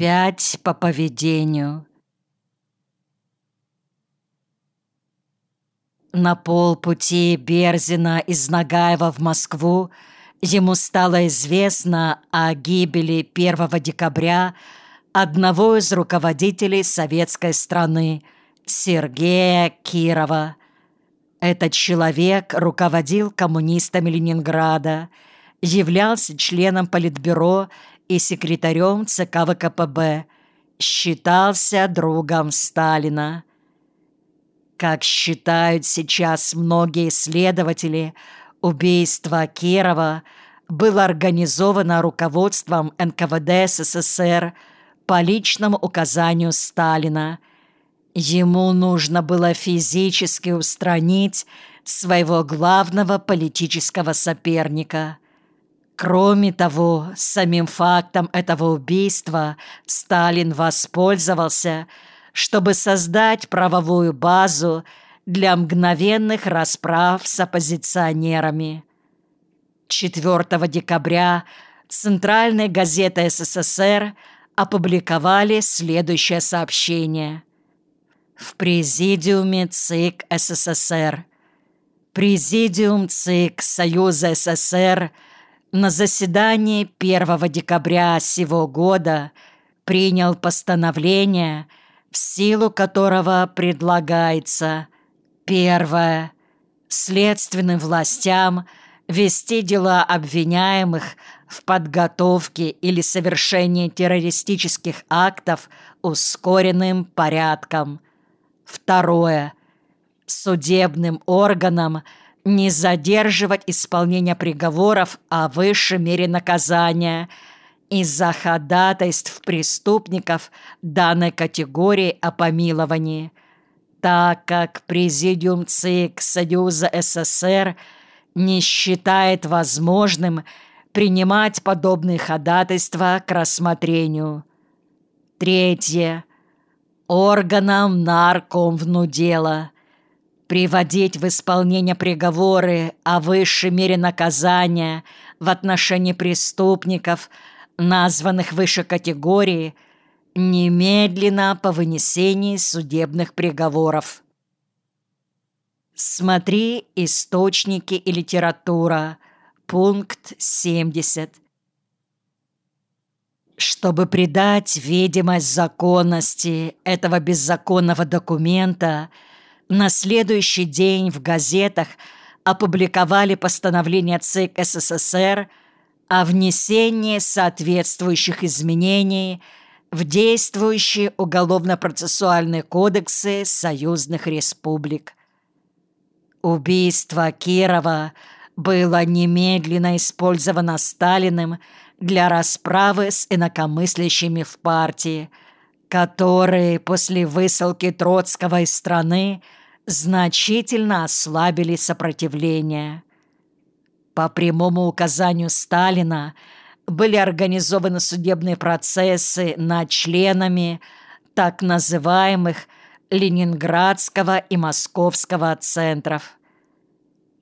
Опять по поведению. На полпути Берзина из Нагаева в Москву ему стало известно о гибели 1 декабря одного из руководителей советской страны, Сергея Кирова. Этот человек руководил коммунистами Ленинграда, являлся членом Политбюро и секретарем ЦК ВКПБ, считался другом Сталина. Как считают сейчас многие исследователи, убийство Кирова было организовано руководством НКВД СССР по личному указанию Сталина. Ему нужно было физически устранить своего главного политического соперника. Кроме того, самим фактом этого убийства Сталин воспользовался – чтобы создать правовую базу для мгновенных расправ с оппозиционерами. 4 декабря Центральная газета СССР опубликовали следующее сообщение. В Президиуме ЦИК СССР. Президиум ЦИК Союза СССР на заседании 1 декабря сего года принял постановление – в силу которого предлагается первое следственным властям вести дела обвиняемых в подготовке или совершении террористических актов ускоренным порядком. Второе. Судебным органам не задерживать исполнение приговоров о высшей мере наказания – из-за ходатайств преступников данной категории о помиловании, так как Президиум ЦИК Союза СССР не считает возможным принимать подобные ходатайства к рассмотрению. Третье. Органам наркомвнудела приводить в исполнение приговоры о высшей мере наказания в отношении преступников – названных выше категории, немедленно по вынесении судебных приговоров. Смотри источники и литература. Пункт 70. Чтобы придать видимость законности этого беззаконного документа, на следующий день в газетах опубликовали постановление ЦИК СССР – о внесении соответствующих изменений в действующие уголовно-процессуальные кодексы союзных республик. Убийство Кирова было немедленно использовано Сталиным для расправы с инакомыслящими в партии, которые после высылки Троцкого из страны значительно ослабили сопротивление. По прямому указанию Сталина были организованы судебные процессы над членами так называемых Ленинградского и Московского центров.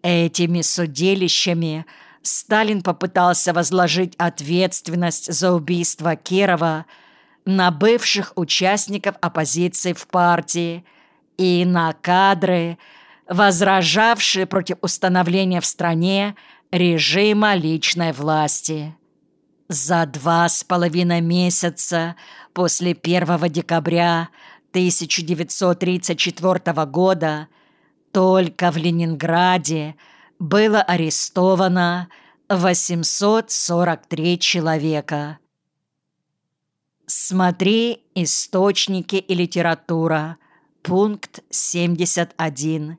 Этими судилищами Сталин попытался возложить ответственность за убийство Кирова на бывших участников оппозиции в партии и на кадры, возражавшие против установления в стране режима личной власти. За два с половиной месяца после 1 декабря 1934 года только в Ленинграде было арестовано 843 человека. Смотри источники и литература. Пункт 71.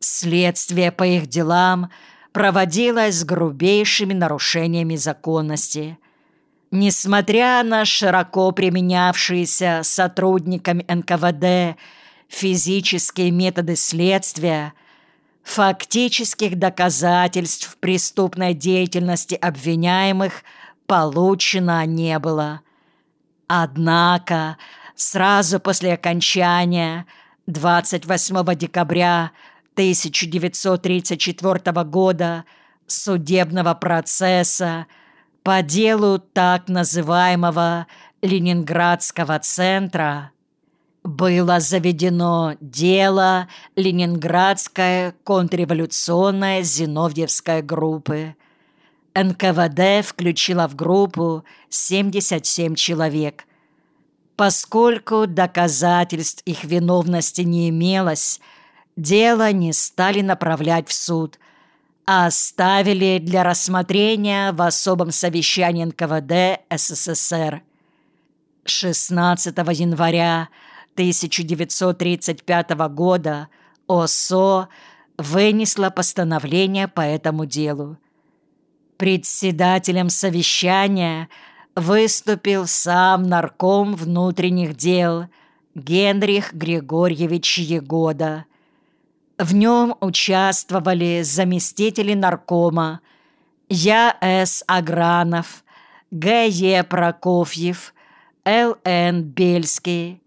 Следствие по их делам проводилось с грубейшими нарушениями законности. Несмотря на широко применявшиеся сотрудниками НКВД физические методы следствия, фактических доказательств преступной деятельности обвиняемых получено не было. Однако сразу после окончания 28 декабря 1934 года судебного процесса по делу так называемого Ленинградского центра было заведено дело Ленинградской контрреволюционной Зиновьевской группы. НКВД включила в группу 77 человек. Поскольку доказательств их виновности не имелось, дело не стали направлять в суд, а оставили для рассмотрения в особом совещании НКВД СССР. 16 января 1935 года ОСО вынесла постановление по этому делу. Председателем совещания выступил сам нарком внутренних дел Генрих Григорьевич Егода. В нем участвовали заместители наркома Я.С. Агранов, Г.Е. Прокофьев, Л.Н. Бельский,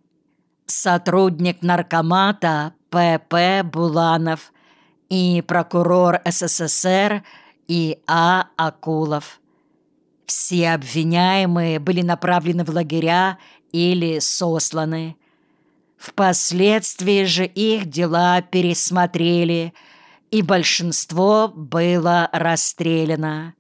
сотрудник наркомата П.П. Буланов и прокурор СССР И.А. Акулов. Все обвиняемые были направлены в лагеря или сосланы. Впоследствии же их дела пересмотрели, и большинство было расстреляно.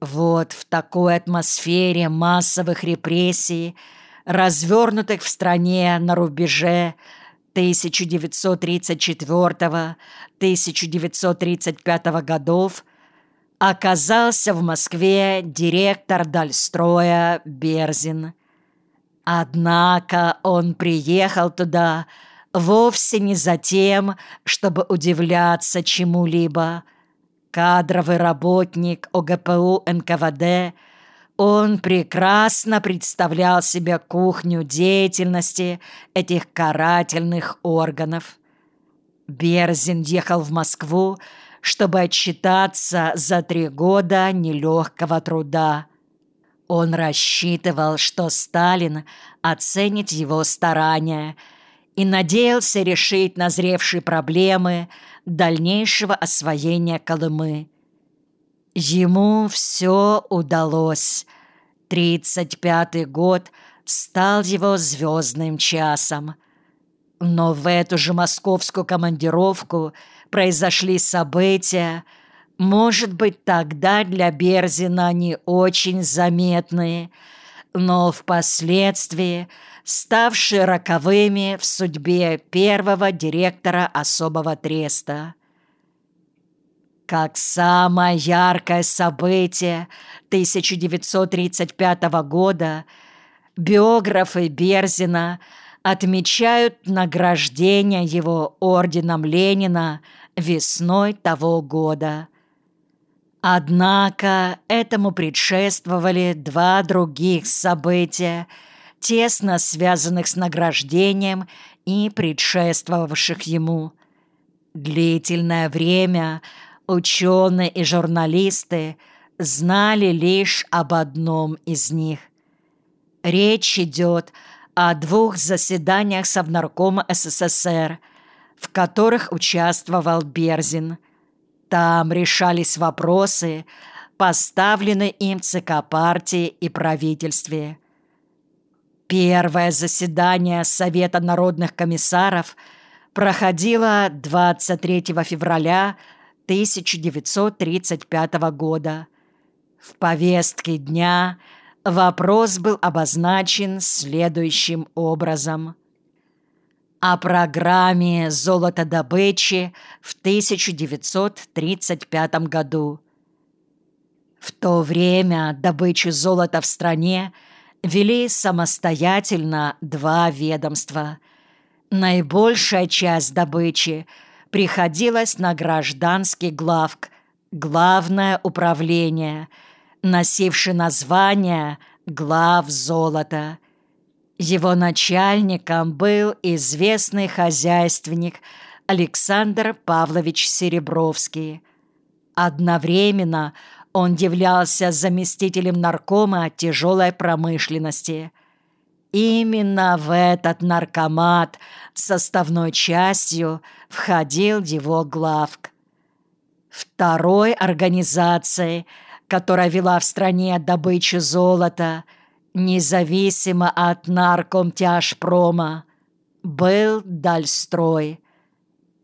Вот в такой атмосфере массовых репрессий, развернутых в стране на рубеже 1934-1935 годов, оказался в Москве директор Дальстроя Берзин. Однако он приехал туда вовсе не за тем, чтобы удивляться чему-либо, кадровый работник ОГПУ НКВД, он прекрасно представлял себе кухню деятельности этих карательных органов. Берзин ехал в Москву, чтобы отчитаться за три года нелегкого труда. Он рассчитывал, что Сталин оценит его старания и надеялся решить назревшие проблемы – дальнейшего освоения Колымы. Ему все удалось. Тридцать пятый год стал его звездным часом. Но в эту же московскую командировку произошли события, может быть, тогда для Берзина не очень заметные, но впоследствии ставшие роковыми в судьбе первого директора особого треста. Как самое яркое событие 1935 года биографы Берзина отмечают награждение его орденом Ленина весной того года. Однако этому предшествовали два других события – тесно связанных с награждением и предшествовавших ему. Длительное время ученые и журналисты знали лишь об одном из них. Речь идет о двух заседаниях Совнаркома СССР, в которых участвовал Берзин. Там решались вопросы, поставленные им ЦК партии и правительстве. Первое заседание Совета народных комиссаров проходило 23 февраля 1935 года. В повестке дня вопрос был обозначен следующим образом. О программе золотодобычи в 1935 году. В то время добычу золота в стране – вели самостоятельно два ведомства. Наибольшая часть добычи приходилась на гражданский главк, главное управление, носившее название «Глав золота». Его начальником был известный хозяйственник Александр Павлович Серебровский. Одновременно он являлся заместителем наркома тяжелой промышленности. Именно в этот наркомат составной частью входил его главк. Второй организацией, которая вела в стране добычу золота, независимо от наркомтяжпрома, был Дальстрой.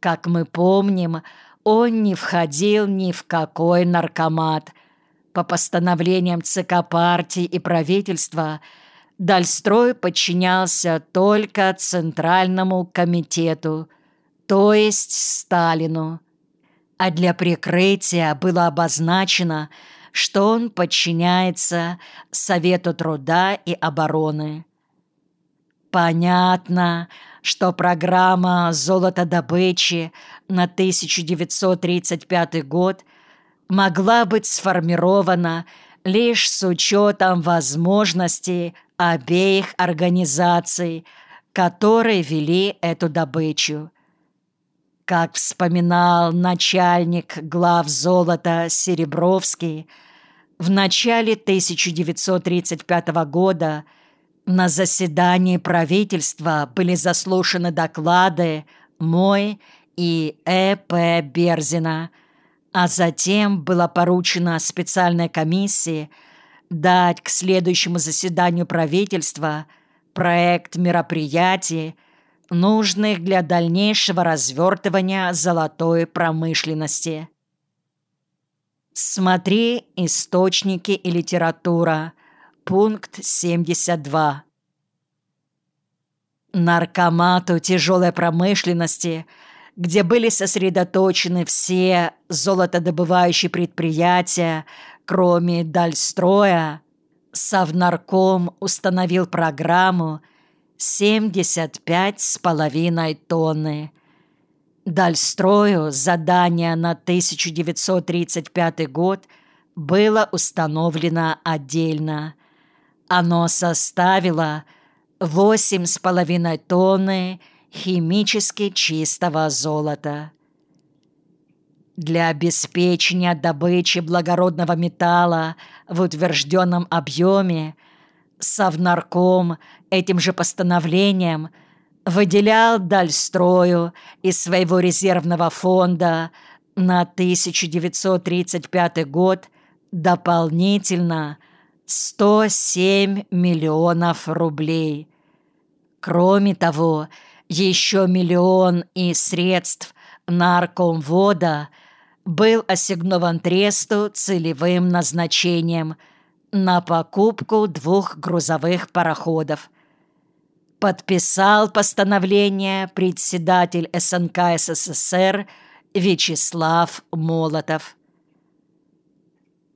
Как мы помним, он не входил ни в какой наркомат. По постановлениям ЦК партии и правительства Дальстрой подчинялся только Центральному комитету, то есть Сталину. А для прикрытия было обозначено, что он подчиняется Совету труда и обороны. Понятно, что программа золотодобычи на 1935 год могла быть сформирована лишь с учетом возможностей обеих организаций, которые вели эту добычу. Как вспоминал начальник глав золота Серебровский, в начале 1935 года – на заседании правительства были заслушаны доклады мой и Э.П. Берзина, а затем была поручена специальной комиссии дать к следующему заседанию правительства проект мероприятий, нужных для дальнейшего развертывания золотой промышленности. Смотри источники и литература. Пункт 72. Наркомату тяжелой промышленности, где были сосредоточены все золотодобывающие предприятия, кроме Дальстроя, Совнарком установил программу 75,5 тонны. Дальстрою задание на 1935 год было установлено отдельно. Оно составило восемь с половиной тонны химически чистого золота. Для обеспечения добычи благородного металла в утвержденном объеме Совнарком этим же постановлением выделял Дальстрою из своего резервного фонда на 1935 год дополнительно 107 миллионов рублей. Кроме того, еще миллион из средств наркомвода был ассигнован тресту целевым назначением на покупку двух грузовых пароходов. Подписал постановление председатель СНК СССР Вячеслав Молотов.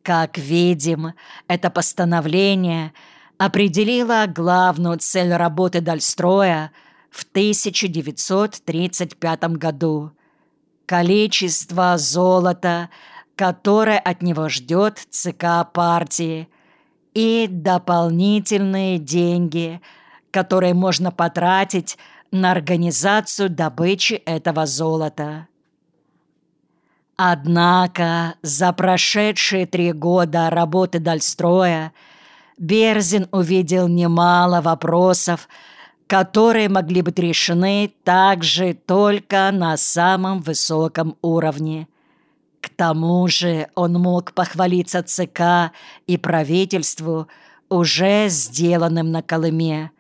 Как видим, это постановление определило главную цель работы Дальстроя в 1935 году – количество золота, которое от него ждет ЦК партии, и дополнительные деньги, которые можно потратить на организацию добычи этого золота. Однако за прошедшие три года работы Дальстроя Берзин увидел немало вопросов, которые могли быть решены также только на самом высоком уровне. К тому же он мог похвалиться ЦК и правительству уже сделанным на Колыме.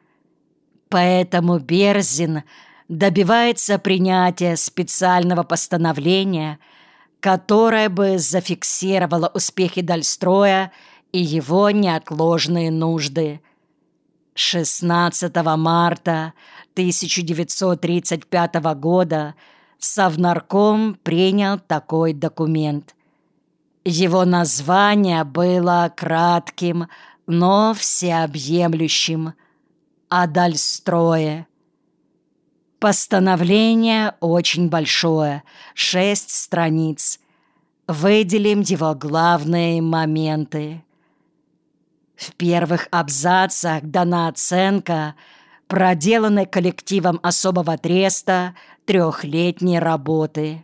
Поэтому Берзин добивается принятия специального постановления – которая бы зафиксировала успехи Дальстроя и его неотложные нужды. 16 марта 1935 года Совнарком принял такой документ. Его название было кратким, но всеобъемлющим – «О Дальстрое». Постановление очень большое, шесть страниц. Выделим его главные моменты. В первых абзацах дана оценка проделанной коллективом особого треста трехлетней работы.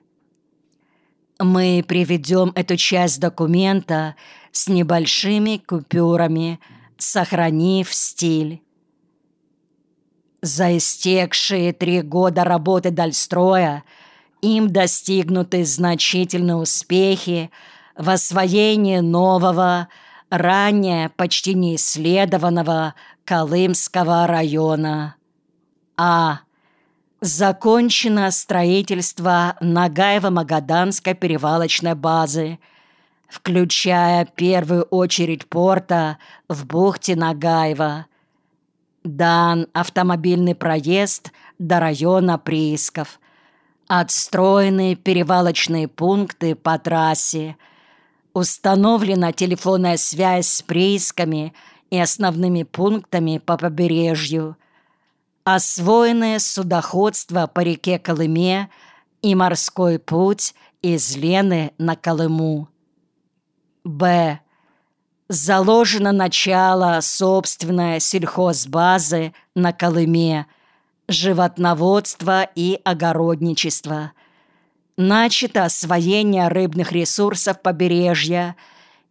Мы приведем эту часть документа с небольшими купюрами, сохранив стиль. За истекшие три года работы Дальстроя им достигнуты значительные успехи в освоении нового, ранее почти неисследованного Колымского района. А. Закончено строительство Нагаево-Магаданской перевалочной базы, включая первую очередь порта в бухте Нагаева. Дан автомобильный проезд до района приисков. Отстроены перевалочные пункты по трассе. Установлена телефонная связь с приисками и основными пунктами по побережью – освоенное судоходство по реке Колыме и морской путь из Лены на Колыму. Б. Заложено начало собственной сельхозбазы на Колыме, животноводство и огородничество. Начато освоение рыбных ресурсов побережья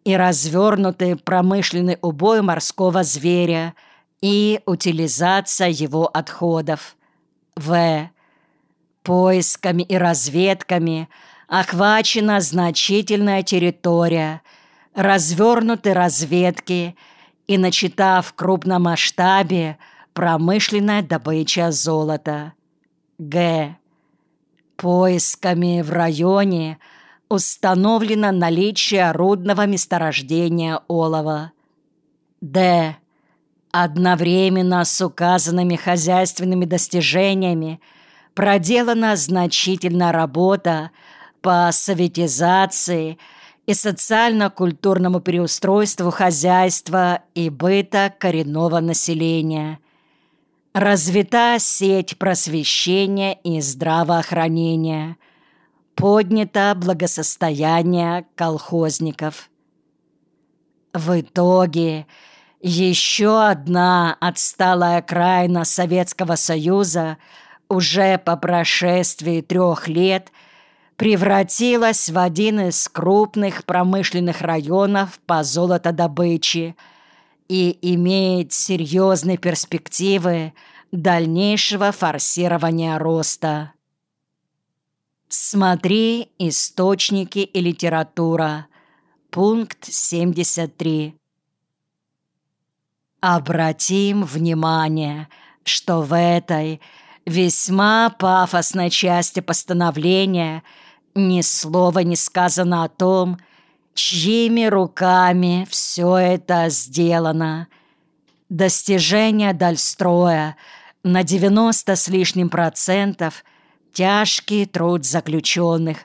и развернутый промышленный убой морского зверя – и утилизация его отходов. В. Поисками и разведками охвачена значительная территория, развернуты разведки и начата в крупном масштабе промышленная добыча золота. Г. Поисками в районе установлено наличие рудного месторождения олова. Д. Одновременно с указанными хозяйственными достижениями проделана значительная работа по советизации и социально-культурному переустройству хозяйства и быта коренного населения. Развита сеть просвещения и здравоохранения. Поднято благосостояние колхозников. В итоге – еще одна отсталая окраина Советского Союза уже по прошествии трех лет превратилась в один из крупных промышленных районов по золотодобыче и имеет серьезные перспективы дальнейшего форсирования роста. Смотри «Источники и литература». Пункт 73. Обратим внимание, что в этой весьма пафосной части постановления ни слова не сказано о том, чьими руками все это сделано. Достижение Дальстроя на 90 с лишним процентов тяжкий труд заключенных,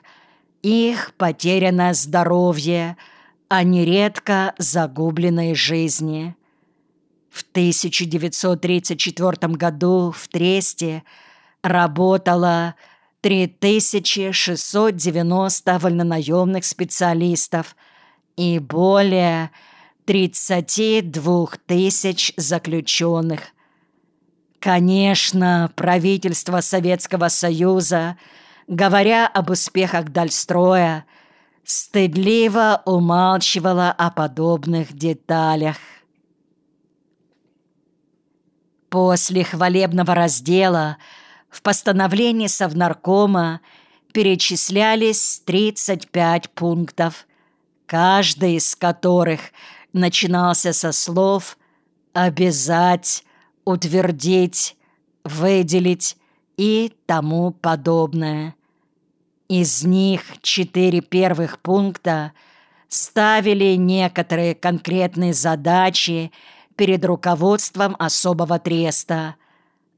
их потерянное здоровье, а нередко загубленные жизни – в 1934 году в Тресте работало 3690 вольнонаемных специалистов и более 32 тысяч заключенных. Конечно, правительство Советского Союза, говоря об успехах Дальстроя, стыдливо умалчивало о подобных деталях. После хвалебного раздела в постановлении Совнаркома перечислялись 35 пунктов, каждый из которых начинался со слов «обязать», «утвердить», «выделить» и тому подобное. Из них четыре первых пункта ставили некоторые конкретные задачи перед руководством особого треста,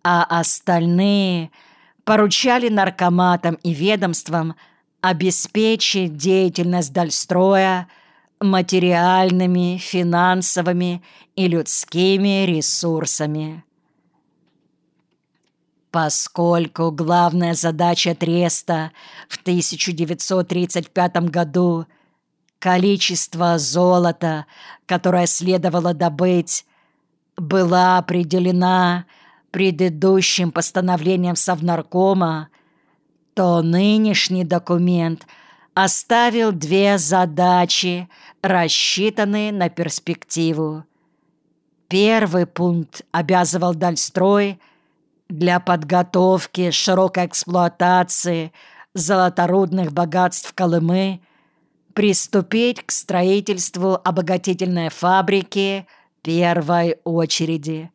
а остальные поручали наркоматам и ведомствам обеспечить деятельность Дальстроя материальными, финансовыми и людскими ресурсами. Поскольку главная задача Треста в 1935 году количество золота, которое следовало добыть, была определена предыдущим постановлением Совнаркома, то нынешний документ оставил две задачи, рассчитанные на перспективу. Первый пункт обязывал Дальстрой для подготовки широкой эксплуатации золоторудных богатств Колымы приступить к строительству обогатительной фабрики первой очереди.